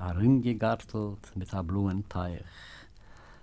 a ring mit a bluen teich.